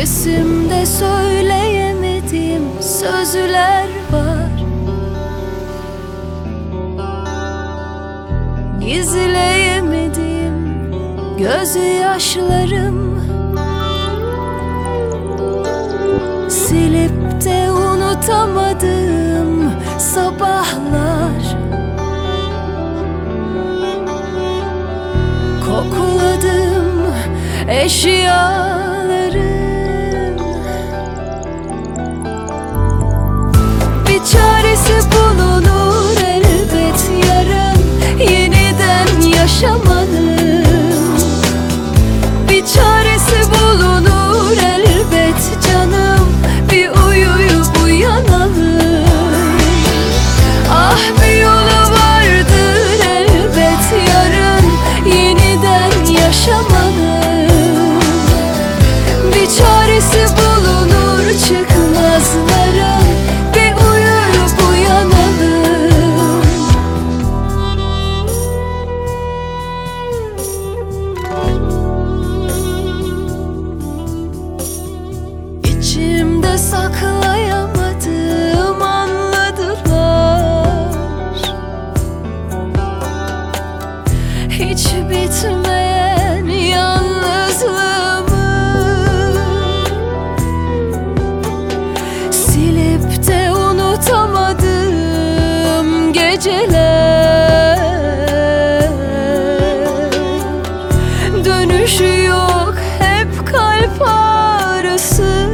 Sesimde söyleyemediğim sözler var. Gizleyemediğim gözyaşlarım. Silip de unutamadığım sabahlar. Kokladım eşyaların geceler. Dönüşü yok hep kalp ağrısı.